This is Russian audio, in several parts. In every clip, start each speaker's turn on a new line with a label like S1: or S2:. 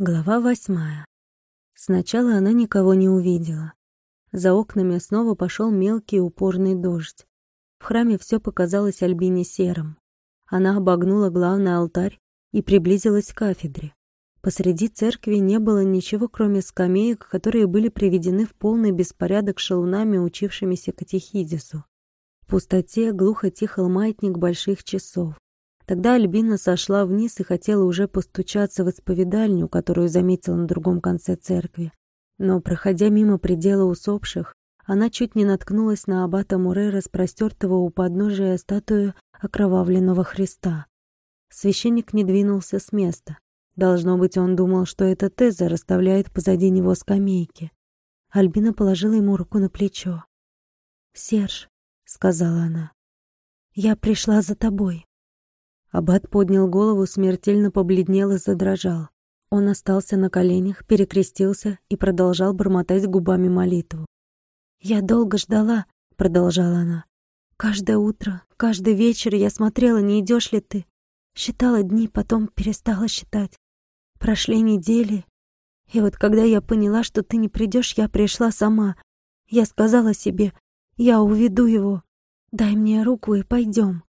S1: Глава восьмая. Сначала она никого не увидела. За окнами снова пошел мелкий упорный дождь. В храме все показалось Альбине серым. Она обогнула главный алтарь и приблизилась к кафедре. Посреди церкви не было ничего, кроме скамеек, которые были приведены в полный беспорядок шалунами, учившимися катехизису. В пустоте глухо тихал маятник больших часов. Тогда Альбина сошла вниз и хотела уже постучаться в исповедальню, которую заметила на другом конце церкви. Но, проходя мимо предела усопших, она чуть не наткнулась на аббата Муре, распростертого у подножия статуи окровавленного Христа. Священник не двинулся с места. Должно быть, он думал, что это Теза расставляет позади него скамейки. Альбина положила ему руку на плечо. «Серж», — сказала она, — «я пришла за тобой». Аббат поднял голову, смертельно побледнел и задрожал. Он остался на коленях, перекрестился и продолжал бормотать губами молитву. «Я долго ждала», — продолжала она. «Каждое утро, каждый вечер я смотрела, не идешь ли ты. Считала дни, потом перестала считать. Прошли недели, и вот когда я поняла, что ты не придешь, я пришла сама. Я сказала себе, я уведу его. Дай мне руку и пойдем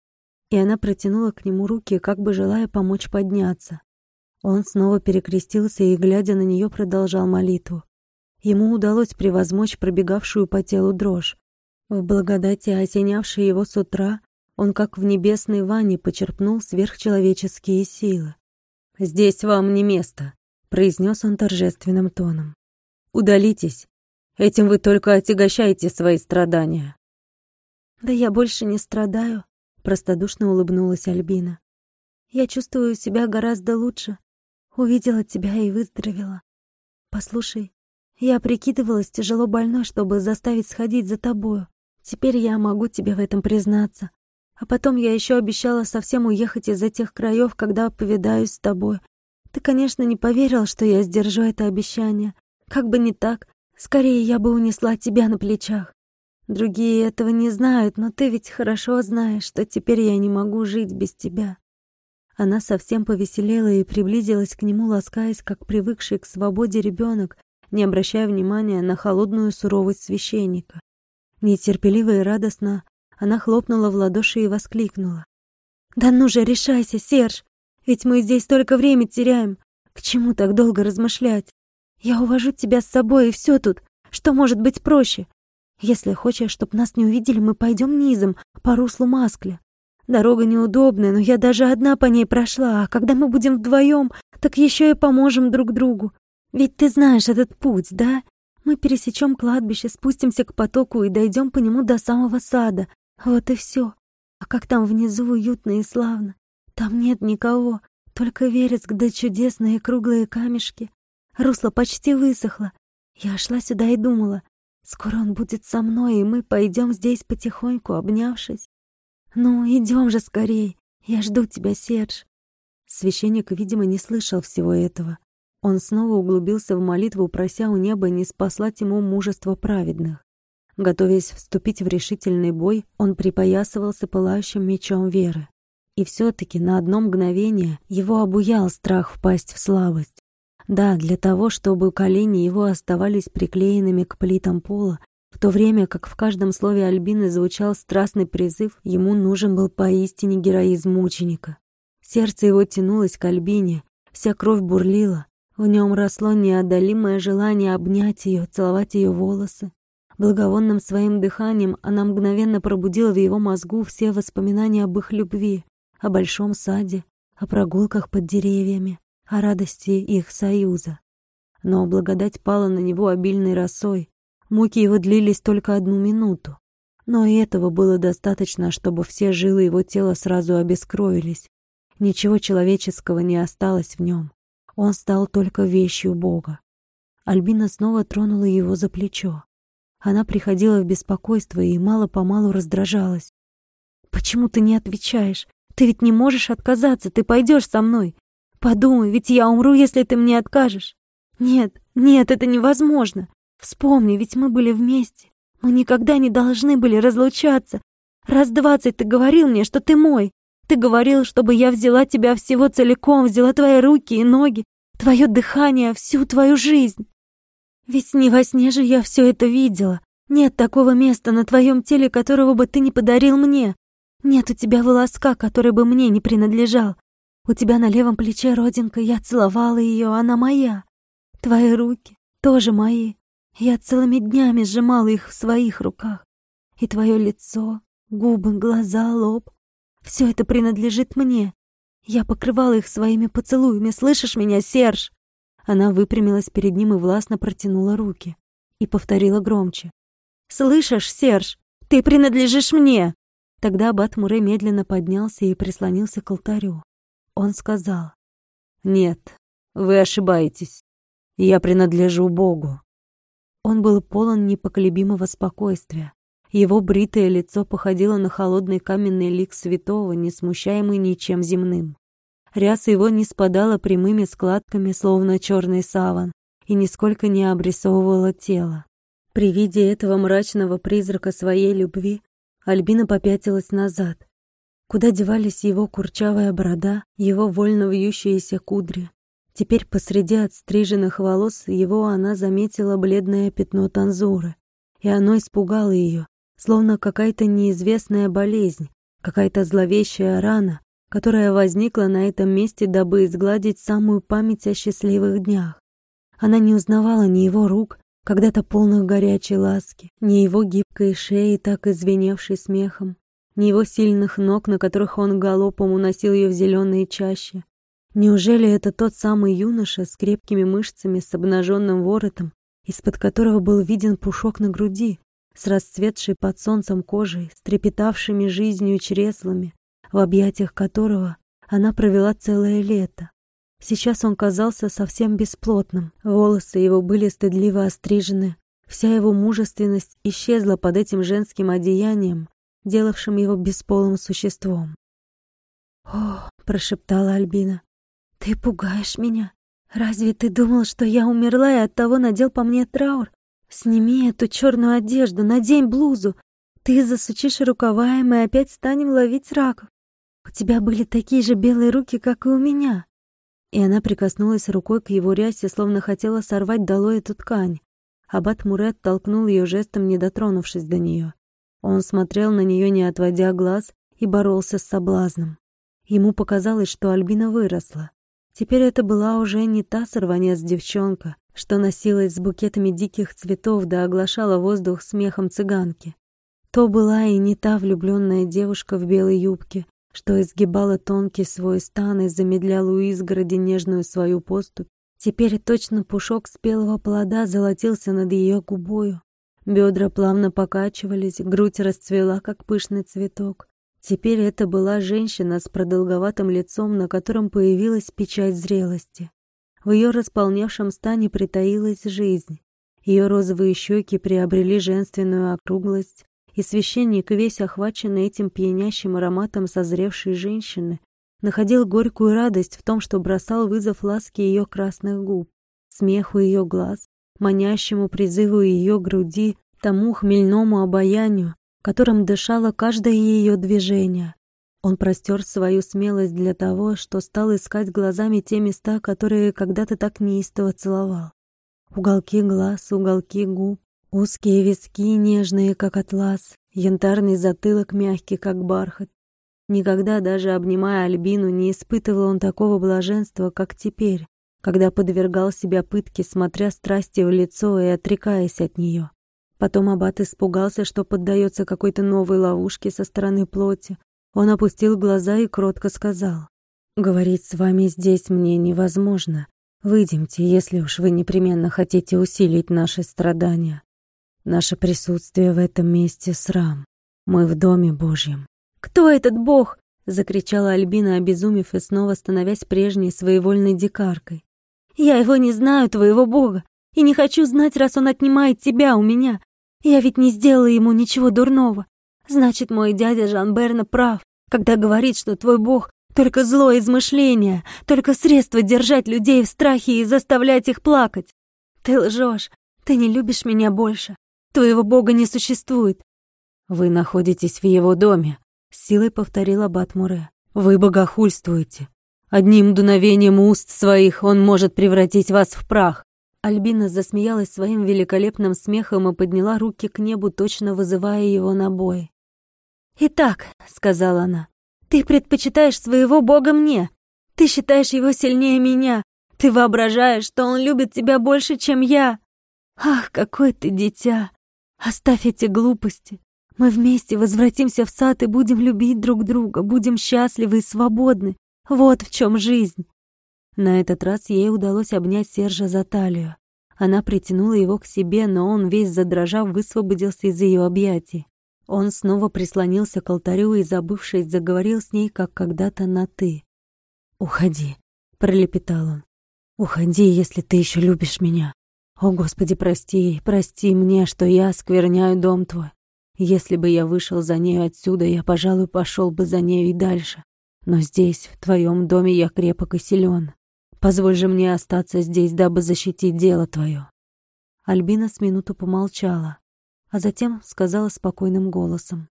S1: и она протянула к нему руки, как бы желая помочь подняться. Он снова перекрестился и, глядя на нее, продолжал молитву. Ему удалось превозмочь пробегавшую по телу дрожь. В благодати, осенявшей его с утра, он, как в небесной ванне, почерпнул сверхчеловеческие силы. «Здесь вам не место», — произнес он торжественным тоном. «Удалитесь. Этим вы только отягощаете свои страдания». «Да я больше не страдаю», Простодушно улыбнулась Альбина. «Я чувствую себя гораздо лучше. Увидела тебя и выздоровела. Послушай, я прикидывалась тяжело больной, чтобы заставить сходить за тобою. Теперь я могу тебе в этом признаться. А потом я еще обещала совсем уехать из этих краев, когда повидаюсь с тобой. Ты, конечно, не поверил, что я сдержу это обещание. Как бы не так, скорее я бы унесла тебя на плечах. Другие этого не знают, но ты ведь хорошо знаешь, что теперь я не могу жить без тебя. Она совсем повеселела и приблизилась к нему, ласкаясь, как привыкший к свободе ребенок, не обращая внимания на холодную суровость священника. Нетерпеливо и радостно она хлопнула в ладоши и воскликнула. «Да ну же, решайся, Серж! Ведь мы здесь только время теряем. К чему так долго размышлять? Я увожу тебя с собой, и все тут. Что может быть проще? Если хочешь, чтоб нас не увидели, мы пойдем низом, по руслу Маскля. Дорога неудобная, но я даже одна по ней прошла, а когда мы будем вдвоем, так еще и поможем друг другу. Ведь ты знаешь этот путь, да? Мы пересечем кладбище, спустимся к потоку и дойдем по нему до самого сада. Вот и все. А как там внизу уютно и славно. Там нет никого, только вереск да чудесные круглые камешки. Русло почти высохло. Я шла сюда и думала, Скоро он будет со мной, и мы пойдем здесь потихоньку, обнявшись. Ну, идем же скорей. Я жду тебя, Серж. Священник, видимо, не слышал всего этого. Он снова углубился в молитву, прося у неба не спаслать ему мужество праведных. Готовясь вступить в решительный бой, он припоясывался пылающим мечом веры. И все-таки на одно мгновение его обуял страх впасть в слабость. Да, для того, чтобы колени его оставались приклеенными к плитам пола, в то время как в каждом слове Альбины звучал страстный призыв, ему нужен был поистине героизм мученика. Сердце его тянулось к Альбине, вся кровь бурлила, в нем росло неодолимое желание обнять ее, целовать ее волосы. Благовонным своим дыханием она мгновенно пробудила в его мозгу все воспоминания об их любви, о большом саде, о прогулках под деревьями, о радости их союза. Но благодать пала на него обильной росой. Муки его длились только одну минуту. Но и этого было достаточно, чтобы все жилы его тела сразу обескровились. Ничего человеческого не осталось в нем. Он стал только вещью Бога. Альбина снова тронула его за плечо. Она приходила в беспокойство и мало-помалу раздражалась. «Почему ты не отвечаешь? Ты ведь не можешь отказаться, ты пойдешь со мной. Подумай, ведь я умру, если ты мне откажешь. Нет, нет, это невозможно. Вспомни, ведь мы были вместе. Мы никогда не должны были разлучаться. Раз двадцать ты говорил мне, что ты мой. Ты говорил, чтобы я взяла тебя всего целиком, взяла твои руки и ноги. твое дыхание, всю твою жизнь. Ведь не во сне же я все это видела. Нет такого места на твоем теле, которого бы ты не подарил мне. Нет у тебя волоска, который бы мне не принадлежал. У тебя на левом плече родинка, я целовала ее, она моя. Твои руки тоже мои. Я целыми днями сжимала их в своих руках. И твое лицо, губы, глаза, лоб — все это принадлежит мне. Я покрывала их своими поцелуями, слышишь меня, Серж? Она выпрямилась перед ним и властно протянула руки. И повторила громче. «Слышишь, Серж, ты принадлежишь мне!» Тогда Аббат Муре медленно поднялся и прислонился к алтарю. Он сказал, «Нет, вы ошибаетесь. Я принадлежу Богу». Он был полон непоколебимого спокойствия. Его бритое лицо походило на холодный каменный лик святого, не смущаемый ничем земным. Ряса его не спадала прямыми складками, словно черный саван, и нисколько не обрисовывала тело. При виде этого мрачного призрака своей любви Альбина попятилась назад. Куда девались его курчавая борода, его вольно вьющиеся кудри? Теперь посреди отстриженных волос его она заметила бледное пятно танзуры, и оно испугало ее, словно какая-то неизвестная болезнь, какая-то зловещая рана, которая возникла на этом месте, дабы изгладить самую память о счастливых днях. Она не узнавала ни его рук, когда-то полных горячей ласки, ни его гибкой шеи, так извиневшей смехом, ни его сильных ног, на которых он галопом уносил ее в зеленые чащи. Неужели это тот самый юноша с крепкими мышцами, с обнаженным воротом, из-под которого был виден пушок на груди, с расцветшей под солнцем кожей, с трепетавшими жизнью чреслами, в объятиях которого она провела целое лето? Сейчас он казался совсем бесплотным, волосы его были стыдливо острижены, вся его мужественность исчезла под этим женским одеянием, делавшим его бесполым существом. «О!» — прошептала Альбина. «Ты пугаешь меня. Разве ты думал, что я умерла и оттого надел по мне траур? Сними эту черную одежду, надень блузу. Ты засучишь рукава, и мы опять станем ловить раков. У тебя были такие же белые руки, как и у меня». И она прикоснулась рукой к его рясе, словно хотела сорвать долой эту ткань. Аббат Мурет толкнул ее жестом, не дотронувшись до нее. Он смотрел на нее, не отводя глаз, и боролся с соблазном. Ему показалось, что Альбина выросла. Теперь это была уже не та сорванец девчонка, что носилась с букетами диких цветов да оглашала воздух смехом цыганки. То была и не та влюбленная девушка в белой юбке, что изгибала тонкий свой стан и замедляла у изгороди нежную свою поступь. Теперь точно пушок спелого плода золотился над ее губою, Бедра плавно покачивались, грудь расцвела, как пышный цветок. Теперь это была женщина с продолговатым лицом, на котором появилась печать зрелости. В ее располневшем стане притаилась жизнь. Ее розовые щеки приобрели женственную округлость, и священник, весь охваченный этим пьянящим ароматом созревшей женщины, находил горькую радость в том, что бросал вызов ласки ее красных губ, смеху ее глаз, манящему призыву ее груди, тому хмельному обаянию, которым дышало каждое ее движение. Он простер свою смелость для того, что стал искать глазами те места, которые когда-то так неистово целовал. Уголки глаз, уголки губ, узкие виски, нежные, как атлас, янтарный затылок, мягкий, как бархат. Никогда, даже обнимая Альбину, не испытывал он такого блаженства, как теперь, когда подвергал себя пытке, смотря страсти в лицо и отрекаясь от нее. Потом аббат испугался, что поддается какой-то новой ловушке со стороны плоти. Он опустил глаза и кротко сказал, «Говорить с вами здесь мне невозможно. Выйдемте, если уж вы непременно хотите усилить наши страдания. Наше присутствие в этом месте — срам. Мы в Доме Божьем». «Кто этот Бог?» — закричала Альбина, обезумев и снова становясь прежней своевольной дикаркой. Я его не знаю, твоего бога, и не хочу знать, раз он отнимает тебя у меня. Я ведь не сделала ему ничего дурного. Значит, мой дядя Жан Берна прав, когда говорит, что твой бог только злое измышление, только средство держать людей в страхе и заставлять их плакать. Ты лжешь, ты не любишь меня больше. Твоего бога не существует. Вы находитесь в его доме, силой повторила Батмуре. Вы богохульствуете. Одним дуновением уст своих он может превратить вас в прах. Альбина засмеялась своим великолепным смехом и подняла руки к небу, точно вызывая его на бой. «Итак», — сказала она, — «ты предпочитаешь своего бога мне. Ты считаешь его сильнее меня. Ты воображаешь, что он любит тебя больше, чем я. Ах, какой ты дитя! Оставь эти глупости. Мы вместе возвратимся в сад и будем любить друг друга, будем счастливы и свободны. Вот в чем жизнь. На этот раз ей удалось обнять Сержа за талию. Она притянула его к себе, но он, весь задрожав, высвободился из ее объятий. Он снова прислонился к алтарю и, забывшись, заговорил с ней, как когда-то на «ты». «Уходи», — пролепетал он. «Уходи, если ты еще любишь меня. О, Господи, прости, прости мне, что я скверняю дом твой. Если бы я вышел за нею отсюда, я, пожалуй, пошел бы за нею и дальше. Но здесь, в твоем доме, я крепок и силен. Позволь же мне остаться здесь, дабы защитить дело твое». Альбина с минуту помолчала, а затем сказала спокойным голосом.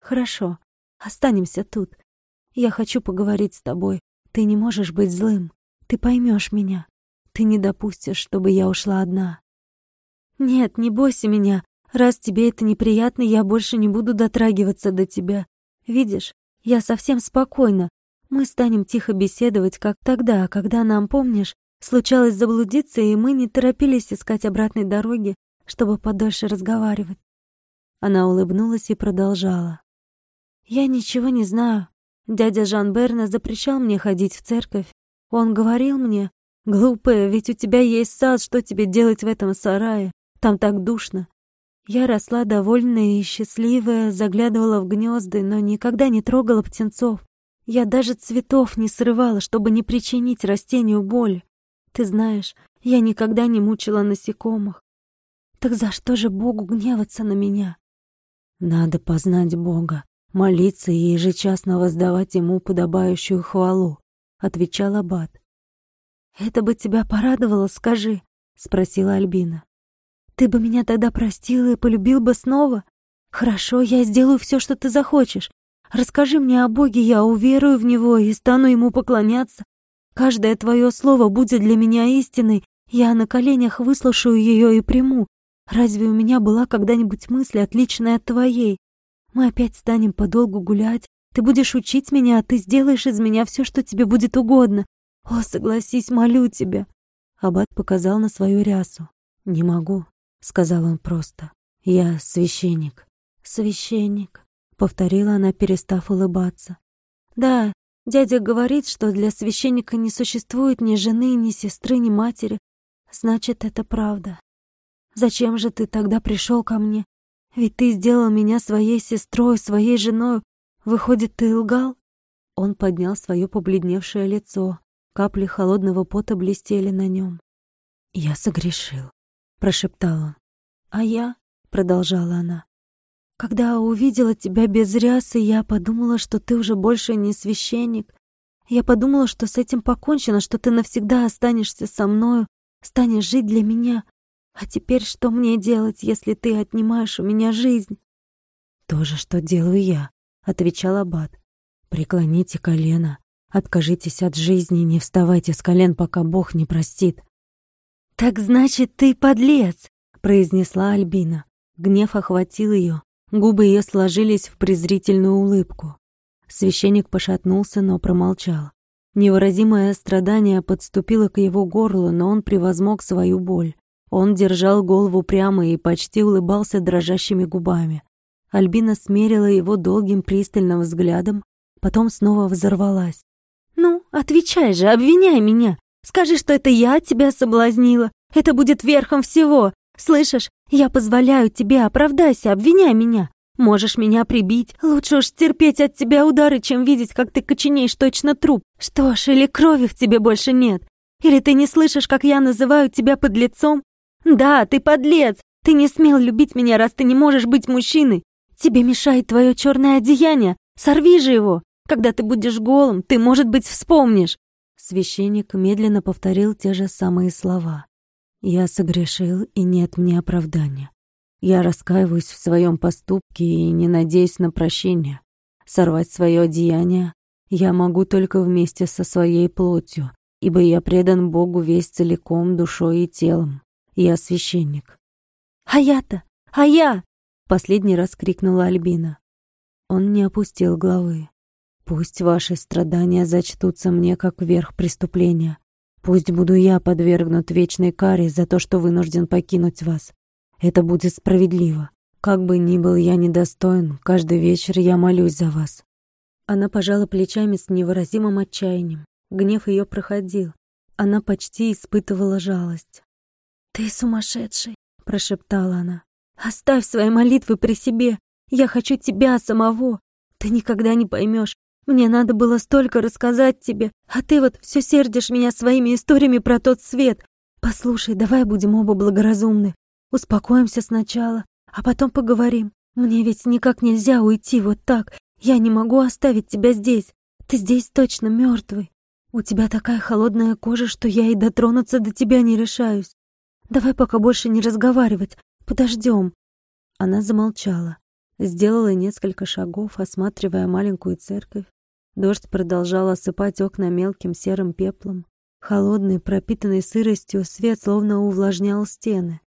S1: «Хорошо, останемся тут. Я хочу поговорить с тобой. Ты не можешь быть злым. Ты поймешь меня. Ты не допустишь, чтобы я ушла одна». «Нет, не бойся меня. Раз тебе это неприятно, я больше не буду дотрагиваться до тебя. Видишь, я совсем спокойна. Мы станем тихо беседовать, как тогда, когда нам, помнишь, случалось заблудиться, и мы не торопились искать обратной дороги, чтобы подольше разговаривать. Она улыбнулась и продолжала. «Я ничего не знаю. Дядя Жан Берна запрещал мне ходить в церковь. Он говорил мне, «Глупая, ведь у тебя есть сад, что тебе делать в этом сарае? Там так душно». Я росла довольная и счастливая, заглядывала в гнезда, но никогда не трогала птенцов. Я даже цветов не срывала, чтобы не причинить растению боль. Ты знаешь, я никогда не мучила насекомых. Так за что же Богу гневаться на меня? Надо познать Бога, молиться и ежечасно воздавать Ему подобающую хвалу, — отвечал Аббат. «Это бы тебя порадовало, скажи», — спросила Альбина. «Ты бы меня тогда простил и полюбил бы снова? Хорошо, я сделаю все, что ты захочешь. Расскажи мне о Боге, я уверую в Него и стану Ему поклоняться. Каждое твое слово будет для меня истиной, я на коленях выслушаю ее и приму. Разве у меня была когда-нибудь мысль, отличная от твоей? Мы опять станем подолгу гулять, ты будешь учить меня, а ты сделаешь из меня все, что тебе будет угодно. О, согласись, молю тебя. Аббат показал на свою рясу. «Не могу», — сказал он просто. «Я священник». «Священник», повторила она, перестав улыбаться. Да, дядя говорит, что для священника не существует ни жены, ни сестры, ни матери. Значит, это правда. Зачем же ты тогда пришел ко мне? Ведь ты сделал меня своей сестрой, своей женой. Выходит, ты лгал? Он поднял свое побледневшее лицо. Капли холодного пота блестели на нем. «Я согрешил», — прошептал он. «А я», — продолжала она, когда увидела тебя без рясы, я подумала, что ты уже больше не священник. Я подумала, что с этим покончено, что ты навсегда останешься со мною, станешь жить для меня. А теперь что мне делать, если ты отнимаешь у меня жизнь? То же, что делаю я, отвечал аббат. Преклоните колено, откажитесь от жизни, не вставайте с колен, пока Бог не простит. Так значит, ты подлец, произнесла Альбина. Гнев охватил ее. Губы ее сложились в презрительную улыбку. Священник пошатнулся, но промолчал. Невыразимое страдание подступило к его горлу, но он превозмог свою боль. Он держал голову прямо и почти улыбался дрожащими губами. Альбина смерила его долгим пристальным взглядом, потом снова взорвалась. «Ну, отвечай же, обвиняй меня! Скажи, что это я тебя соблазнила! Это будет верхом всего! Слышишь, я позволяю тебе, оправдайся, обвиняй меня. Можешь меня прибить. Лучше уж терпеть от тебя удары, чем видеть, как ты коченеешь точно труп. Что ж, или крови в тебе больше нет. Или ты не слышишь, как я называю тебя подлецом? Да, ты подлец. Ты не смел любить меня, раз ты не можешь быть мужчиной. Тебе мешает твое черное одеяние. Сорви же его. Когда ты будешь голым, ты, может быть, вспомнишь. Священник медленно повторил те же самые слова. Я согрешил, и нет мне оправдания. Я раскаиваюсь в своем поступке и не надеюсь на прощение. Сорвать свое одеяние Я могу только вместе со своей плотью, ибо я предан Богу весь целиком душой и телом. Я священник.
S2: «А я-то! А я!»
S1: — последний раз крикнула Альбина. Он не опустил головы. «Пусть ваши страдания зачтутся мне как верх преступления. Пусть буду я подвергнут вечной каре за то, что вынужден покинуть вас. Это будет справедливо. Как бы ни был я недостоин, каждый вечер я молюсь за вас». Она пожала плечами с невыразимым отчаянием. Гнев ее проходил. Она почти испытывала жалость.
S2: «Ты сумасшедший!» — прошептала она. «Оставь свои молитвы при себе. Я хочу тебя самого. Ты никогда не поймешь. Мне надо было столько рассказать тебе, а ты вот все сердишь меня своими историями про тот свет. Послушай, давай будем оба благоразумны. Успокоимся сначала, а потом поговорим. Мне ведь никак нельзя уйти вот так. Я не могу оставить тебя здесь. Ты здесь точно мертвый. У тебя такая холодная кожа, что я и дотронуться до тебя не решаюсь. Давай пока больше не разговаривать. Подождем.
S1: Она замолчала, сделала несколько шагов, осматривая маленькую церковь. Дождь продолжал осыпать окна мелким серым пеплом. Холодный, пропитанный сыростью, свет словно увлажнял стены.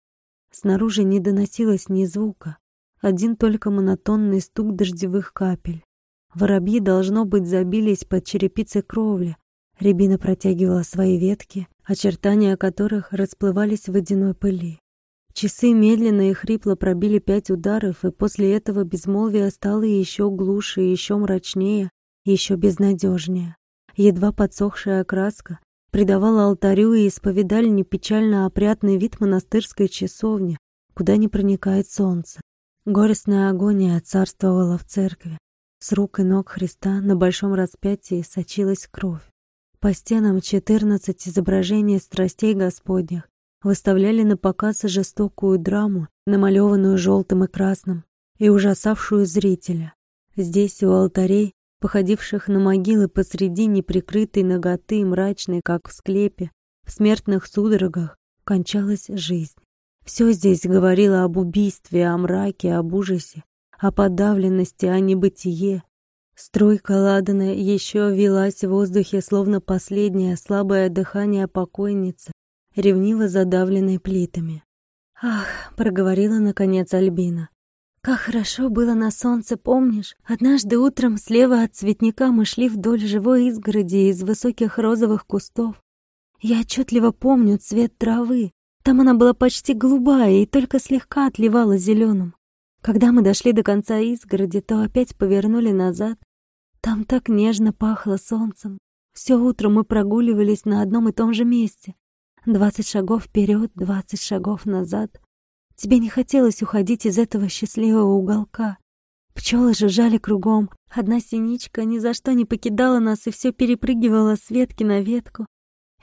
S1: Снаружи не доносилось ни звука, один только монотонный стук дождевых капель. Воробьи, должно быть, забились под черепицей кровли. Рябина протягивала свои ветки, очертания которых расплывались в водяной пыли. Часы медленно и хрипло пробили пять ударов, и после этого безмолвие стало еще глуше, еще мрачнее, еще безнадежнее. Едва подсохшая краска придавала алтарю и исповедальне печально опрятный вид монастырской часовни, куда не проникает солнце. Горестная агония царствовала в церкви. С рук и ног Христа на большом распятии сочилась кровь. По стенам четырнадцать изображений страстей Господних выставляли на показ жестокую драму, намалеванную желтым и красным, и ужасавшую зрителя. Здесь, у алтарей, походивших на могилы посреди неприкрытой ноготы, мрачной, как в склепе, в смертных судорогах, кончалась жизнь. Все здесь говорило об убийстве, о мраке, об ужасе, о подавленности, о небытие, Струйка ладана еще вилась в воздухе, словно последнее слабое дыхание покойницы, ревниво задавленной плитами.
S2: «Ах!» — проговорила наконец Альбина. «Как хорошо было на солнце, помнишь? Однажды утром слева от цветника мы шли вдоль живой изгороди из высоких розовых кустов. Я отчетливо помню цвет травы. Там она была почти голубая и только слегка отливала зеленым. Когда мы дошли до конца изгороди, то опять повернули назад, там так нежно пахло солнцем. Все утро мы прогуливались на одном и том же месте. Двадцать шагов вперед, двадцать шагов назад. Тебе не хотелось уходить из этого счастливого уголка. Пчелы жужжали кругом. Одна синичка ни за что не покидала нас и все перепрыгивала с ветки на ветку.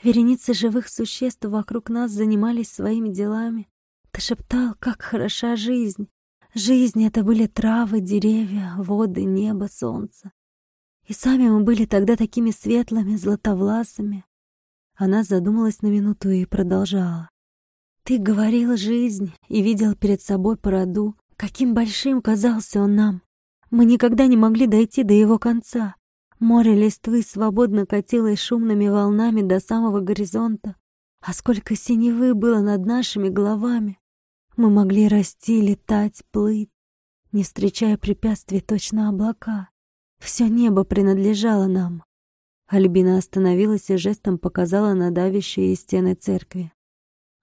S2: Вереницы живых существ вокруг нас занимались своими делами. Ты шептал, как хороша жизнь. Жизнь — это были травы, деревья, воды, небо, солнце. И сами мы были тогда такими светлыми, златовласыми. Она задумалась на минуту и продолжала. Ты говорил жизнь и видел перед собой по роду, каким большим казался он нам. Мы никогда не могли дойти до его конца. Море листвы свободно катилось шумными волнами до самого горизонта. А сколько синевы было над нашими головами. Мы могли расти, летать, плыть, не встречая препятствий точно облака. Все небо принадлежало нам. Альбина остановилась и жестом показала на давящие стены церкви.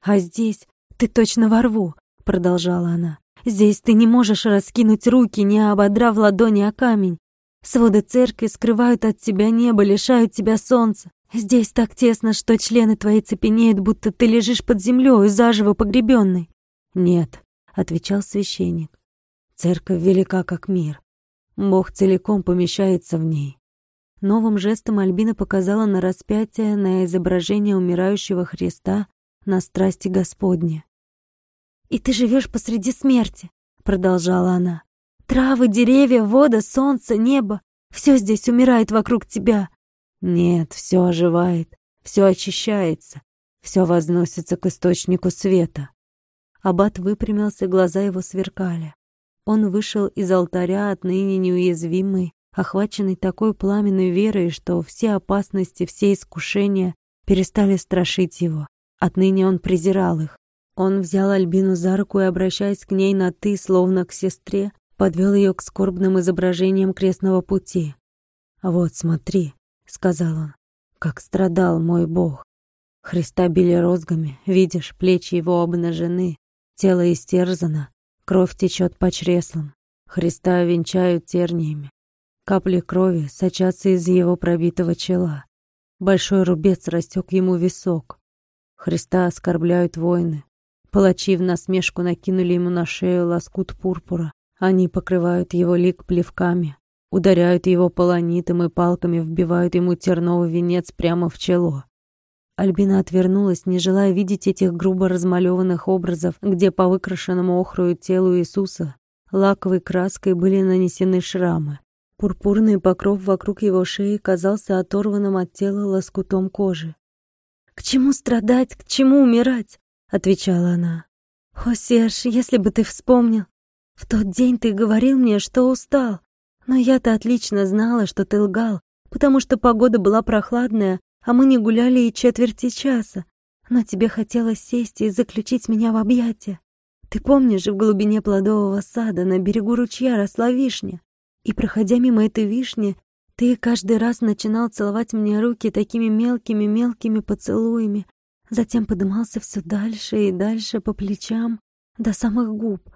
S2: «А здесь ты точно во рву», — продолжала она. «Здесь ты не можешь раскинуть руки, не ободрав ладони о камень. Своды церкви скрывают от тебя небо, лишают тебя солнца. Здесь так тесно, что члены твои цепенеют, будто ты лежишь под землей, заживо погребенный». «Нет», — отвечал священник. «Церковь велика, как мир. Бог целиком помещается в ней. Новым жестом Альбина показала на распятие, на изображение умирающего Христа, на страсти Господне. «И ты живешь посреди смерти», — продолжала она. «Травы, деревья, вода, солнце, небо — все здесь умирает вокруг тебя». «Нет, все оживает, все очищается, все возносится к источнику света». Аббат выпрямился, глаза его сверкали. Он вышел из алтаря отныне неуязвимый,
S1: охваченный такой пламенной верой, что все опасности, все искушения перестали страшить его. Отныне он презирал их. Он взял Альбину за руку и, обращаясь к ней на «ты», словно к сестре, подвел ее к скорбным изображениям крестного пути. «Вот, смотри», — сказал он, — «как страдал мой Бог. Христа били розгами, видишь, плечи его обнажены, тело истерзано, кровь течет по чреслам, Христа венчают терниями. Капли крови сочатся из его пробитого чела. Большой рубец растек ему висок. Христа оскорбляют воины. Палачи в насмешку накинули ему на шею лоскут пурпура. Они покрывают его лик плевками, ударяют его полонитом и палками вбивают ему терновый венец прямо в чело. Альбина отвернулась, не желая видеть этих грубо размалеванных образов, где по выкрашенному охрою телу Иисуса лаковой краской были нанесены шрамы. Пурпурный покров вокруг его шеи казался оторванным от тела лоскутом кожи. «К чему страдать, к чему умирать?» — отвечала она. «О, Серж, если бы ты вспомнил, в тот день ты говорил мне, что устал, но я-то отлично знала, что ты лгал, потому что погода была прохладная, а мы не гуляли и четверти часа. Но тебе хотелось сесть и заключить меня в объятия. Ты помнишь, в глубине плодового сада на берегу ручья росла вишня? И, проходя мимо этой вишни, ты каждый раз начинал целовать мне руки такими мелкими-мелкими поцелуями, затем подымался все дальше и дальше по плечам, до самых губ.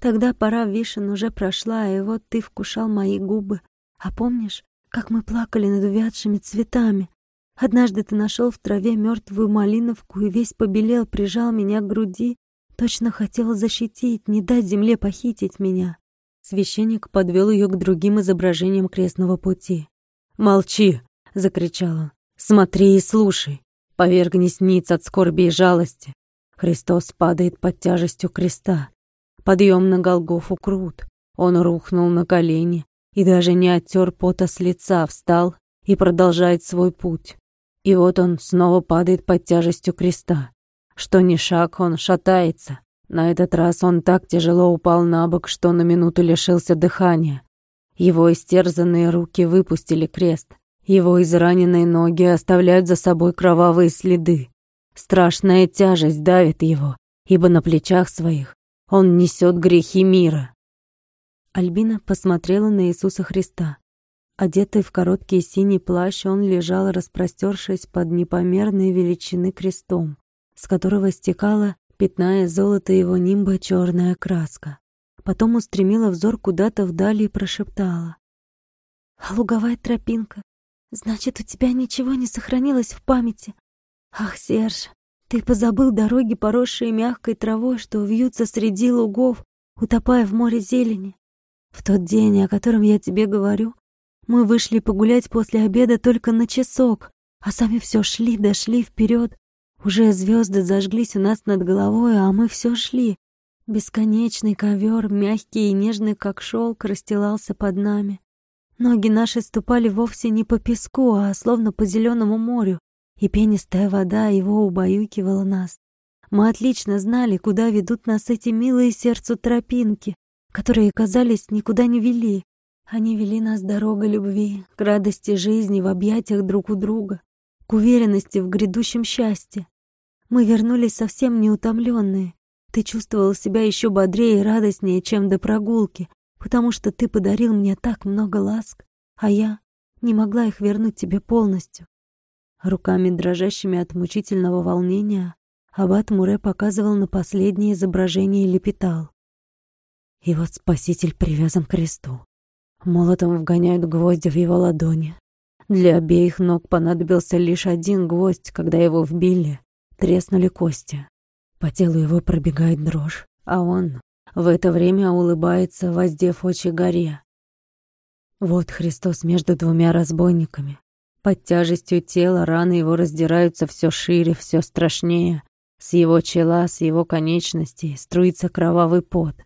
S1: Тогда пора вишен уже прошла, и вот ты вкушал мои губы. А помнишь, как мы плакали над увядшими цветами? Однажды ты нашел в траве мертвую малиновку и весь побелел, прижал меня к груди, точно хотел защитить, не дать земле похитить меня. Священник подвел ее к другим изображениям крестного пути. «Молчи!» — закричал он. «Смотри и слушай! Повергнись ниц от скорби и жалости! Христос падает под тяжестью креста. Подъем на Голгофу крут. Он рухнул на колени и даже не оттер пота с лица, встал и продолжает свой путь. И вот он снова падает под тяжестью креста. Что ни шаг, он шатается, на этот раз он так тяжело упал на бок, что на минуту лишился дыхания. Его истерзанные руки выпустили крест. Его израненные ноги оставляют за собой кровавые следы. Страшная тяжесть давит его, ибо на плечах своих он несет грехи мира. Альбина посмотрела на Иисуса Христа. Одетый в короткий синий плащ, он лежал, распростершись под непомерной величины крестом, с которого стекала пятная золото его нимба черная краска. Потом устремила взор куда-то вдали и прошептала. «А луговая тропинка? Значит, у тебя ничего не сохранилось в памяти? Ах, Серж, ты позабыл дороги, поросшие мягкой травой, что вьются среди лугов, утопая в море зелени. В тот день, о котором я тебе говорю, мы вышли погулять после обеда только на часок, а сами все шли, дошли вперед, уже звезды зажглись у нас над головой, а мы все шли. Бесконечный ковер, мягкий и нежный, как шелк, расстилался под нами. Ноги наши ступали вовсе не по песку, а словно по зеленому морю, и пенистая вода его убаюкивала нас. Мы отлично знали, куда ведут нас эти милые сердцу тропинки, которые, казались, никуда не вели. Они вели нас дорога любви, к радости жизни в объятиях друг у друга, к уверенности в грядущем счастье. Мы вернулись совсем неутомленные. Ты чувствовал себя еще бодрее и радостнее, чем до прогулки, потому что ты подарил мне так много ласк, а я не могла их вернуть тебе полностью. Руками, дрожащими от мучительного волнения, Аббат Муре показывал на последнее изображение и лепетал. И вот Спаситель привязан к кресту. Молотом вгоняют гвозди в его ладони. Для обеих ног понадобился лишь один гвоздь, когда его вбили, Треснули кости. По телу его пробегает дрожь, а он в это время улыбается, воздев очи горе. Вот Христос между двумя разбойниками. Под тяжестью тела раны его раздираются все шире, все страшнее. С его чела, с его конечностей струится кровавый пот.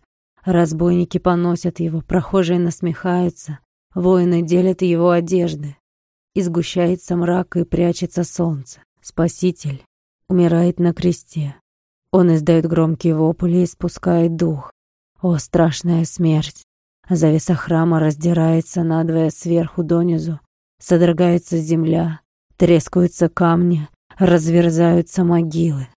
S1: Разбойники поносят его, прохожие насмехаются, воины делят его одежды. Изгущается мрак и прячется солнце. Спаситель умирает на кресте. Он издает громкие вопли и спускает дух. О, страшная смерть!
S3: Завеса храма раздирается надвое сверху донизу. Содрогается земля, трескаются камни, разверзаются могилы.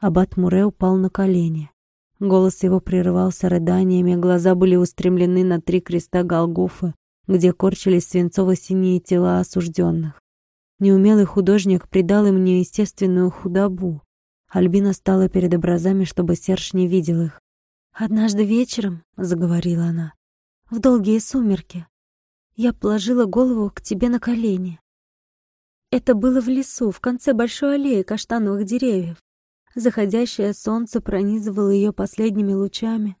S1: Аббат Муре упал на колени. Голос его прерывался рыданиями, глаза были устремлены на три креста Голгофы, где корчились свинцово-синие тела осужденных. Неумелый художник придал им неестественную худобу. Альбина стала перед образами, чтобы Серж не видел их. «Однажды вечером», — заговорила она, — «в долгие сумерки, я положила голову к тебе на колени. Это было в лесу, в конце большой аллеи каштановых деревьев. Заходящее солнце пронизывало ее последними лучами.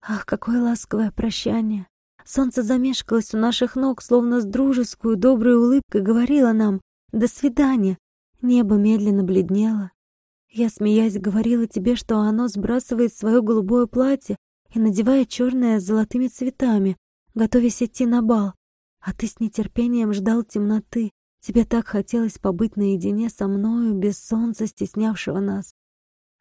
S1: Ах, какое ласковое прощание! Солнце замешкалось у наших ног, словно с дружескую, доброй улыбкой говорило нам «До свидания!» Небо медленно бледнело. Я, смеясь, говорила тебе, что оно сбрасывает свое голубое платье и надевает черное с золотыми цветами, готовясь идти на бал. А ты с нетерпением ждал темноты, Тебе так хотелось побыть наедине со мною, без солнца, стеснявшего нас.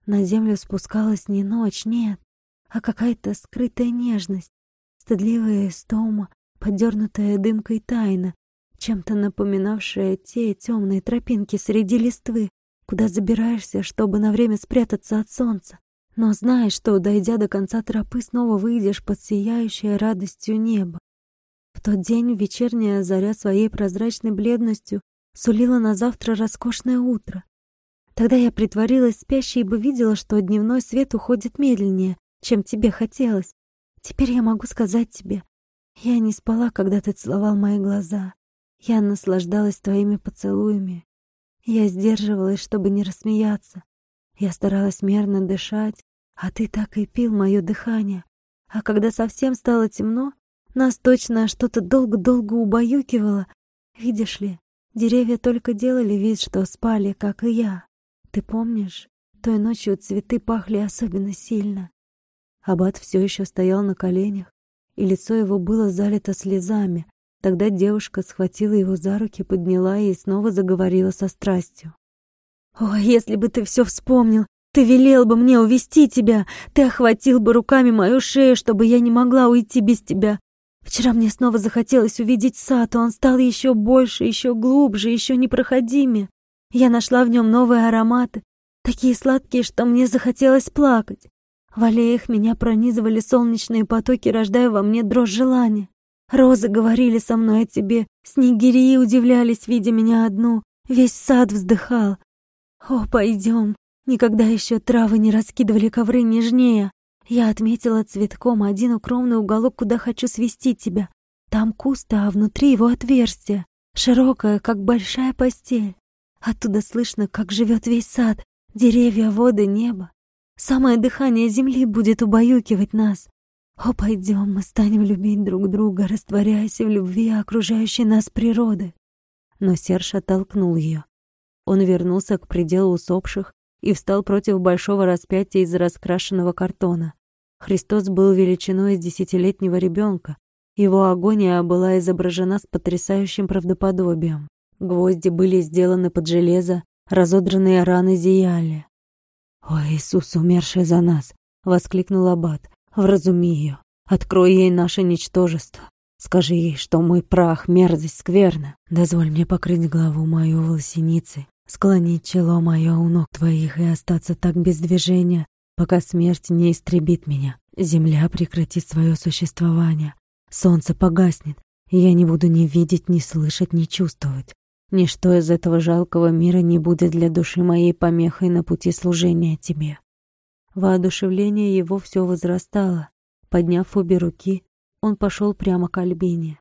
S1: На землю спускалась не ночь, нет, а какая-то скрытая нежность, стыдливая истома, подернутая дымкой тайна, чем-то напоминавшая те темные тропинки среди листвы, куда забираешься, чтобы на время спрятаться от солнца. Но знаешь, что, дойдя до конца тропы, снова выйдешь под сияющее радостью небо. В тот день вечерняя заря своей прозрачной бледностью сулила на завтра роскошное утро. Тогда я притворилась спящей, ибо видела, что дневной свет уходит медленнее, чем тебе хотелось. Теперь я могу сказать тебе, я не спала, когда ты целовал мои глаза. Я наслаждалась твоими поцелуями. Я сдерживалась, чтобы не рассмеяться. Я старалась мерно дышать, а ты так и пил мое дыхание. А когда совсем стало темно, нас точно что-то долго-долго убаюкивало. Видишь ли, деревья только делали вид, что спали, как и я. Ты помнишь, той ночью цветы пахли особенно сильно. Аббат все еще стоял на коленях, и лицо его было залито слезами. Тогда девушка схватила его за руки, подняла и снова заговорила со страстью. «О, если бы ты все вспомнил! Ты велел бы мне увести тебя! Ты охватил бы руками мою шею, чтобы я не могла уйти без тебя! Вчера мне снова захотелось увидеть сад, он стал еще больше, еще глубже, еще непроходимее. Я нашла в нем новые ароматы, такие сладкие, что мне захотелось плакать. В аллеях меня пронизывали солнечные потоки, рождая во мне дрожь желания. Розы говорили со мной о тебе, снегири удивлялись, видя меня одну, весь сад вздыхал. О, пойдем, никогда еще травы не раскидывали ковры нежнее. Я отметила цветком один укромный уголок, куда хочу свести тебя. Там куст, а внутри его отверстие, широкое, как большая постель. Оттуда слышно, как живет весь сад, деревья, воды, небо. Самое дыхание земли будет убаюкивать нас. О, пойдем, мы станем любить друг друга, растворяясь в любви окружающей нас природы. Но Серж оттолкнул ее. Он вернулся к пределу усопших и встал против большого распятия из раскрашенного картона. Христос был величиной десятилетнего ребенка. Его агония была изображена с потрясающим правдоподобием. Гвозди были сделаны под железо, разодранные раны зияли. «О, Иисус, умерший за нас!» — воскликнул Аббат. «Вразуми ее, открой ей наше ничтожество. Скажи ей, что мой прах, мерзость, скверна. Дозволь мне покрыть главу мою волосиницей, склонить чело мое у ног твоих и остаться так без движения, пока смерть не истребит меня. Земля прекратит свое существование, солнце погаснет, и я не буду ни видеть, ни слышать, ни чувствовать. Ничто из этого жалкого мира не будет для души моей помехой на пути служения тебе. Воодушевление его все возрастало. Подняв обе руки, он пошел прямо к Альбине.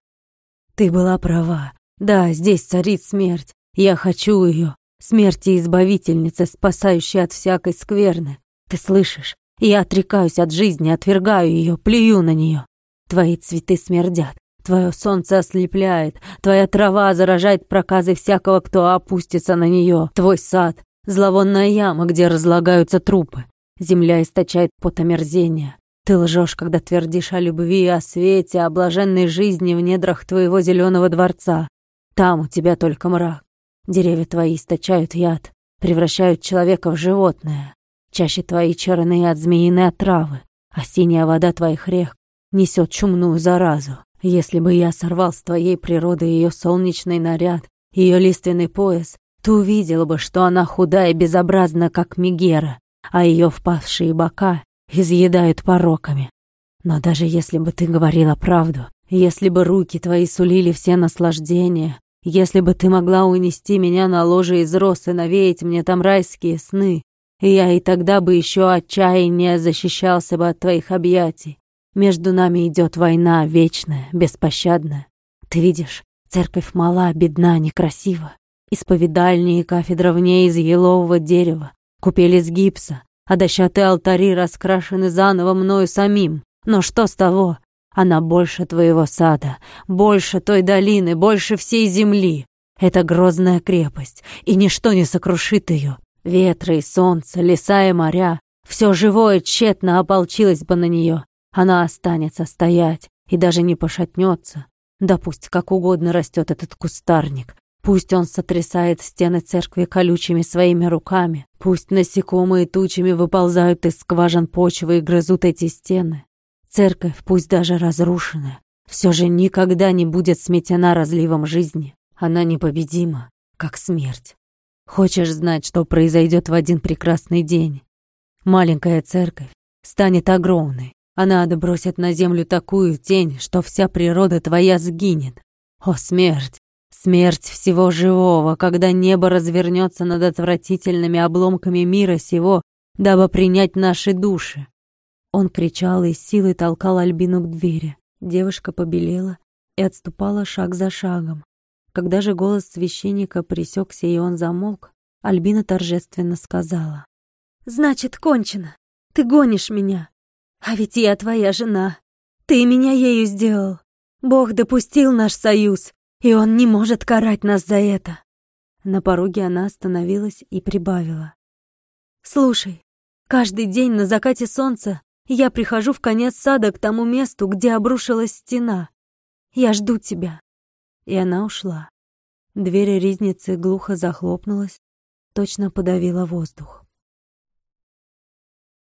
S1: «Ты была права. Да, здесь царит смерть. Я хочу ее. Смерти избавительницы, спасающей от всякой скверны. Ты слышишь? Я отрекаюсь от жизни, отвергаю ее, плюю на нее. Твои цветы смердят, твое солнце ослепляет, твоя трава заражает проказы всякого, кто опустится на нее. Твой сад — зловонная яма, где разлагаются трупы. Земля источает пот омерзения. Ты лжешь, когда твердишь о любви, о свете, о блаженной жизни в недрах твоего зеленого дворца. Там у тебя только мрак. Деревья твои источают яд, превращают человека в животное. Чаще твои черные от змеиной отравы, а синяя вода твоих рек
S3: несет чумную заразу. Если бы я сорвал с твоей природы ее солнечный наряд, ее лиственный пояс, ты увидела бы, что она худая и безобразна, как Мегера, а ее впавшие бока изъедают пороками. Но даже если бы ты говорила правду, если бы руки твои сулили все наслаждения, если бы ты могла унести меня на ложе из роз и навеять мне там райские сны, я и тогда бы еще отчаяннее защищался бы от твоих объятий. Между нами идет война вечная, беспощадная. Ты видишь, церковь мала, бедна, некрасива. Исповедальни и кафедра в ней из елового дерева, купели из гипса, а дощатые алтари раскрашены заново мною самим. Но что с того? Она больше твоего сада, больше той долины, больше всей земли. Это грозная крепость, и ничто не сокрушит ее. Ветры и солнце, леса и моря, все живое тщетно ополчилось бы на нее. Она останется стоять и даже не пошатнется. Да пусть как угодно растет этот кустарник, Пусть он сотрясает стены церкви колючими своими руками, пусть насекомые тучами выползают из скважин почвы и грызут эти стены. Церковь, пусть даже разрушенная, все же никогда не будет сметена разливом жизни. Она непобедима, как смерть. Хочешь знать, что произойдет в один прекрасный день? Маленькая церковь станет огромной. Она отбросит на землю такую тень, что вся природа твоя сгинет. О, смерть! Смерть всего живого, когда небо развернется над отвратительными обломками мира сего, дабы принять наши души. Он кричал и силой толкал Альбину к двери. Девушка побелела и отступала шаг за шагом. Когда же голос священника пресекся и он замолк, Альбина торжественно сказала. «Значит, кончено. Ты гонишь меня. А ведь я твоя жена. Ты меня ею сделал. Бог допустил наш союз, и он не может карать нас за это». На пороге она остановилась и прибавила. «Слушай, каждый день на закате солнца я прихожу в конец сада к тому месту, где обрушилась стена. Я жду тебя». И она ушла. Дверь ризницы глухо захлопнулась, точно подавила воздух.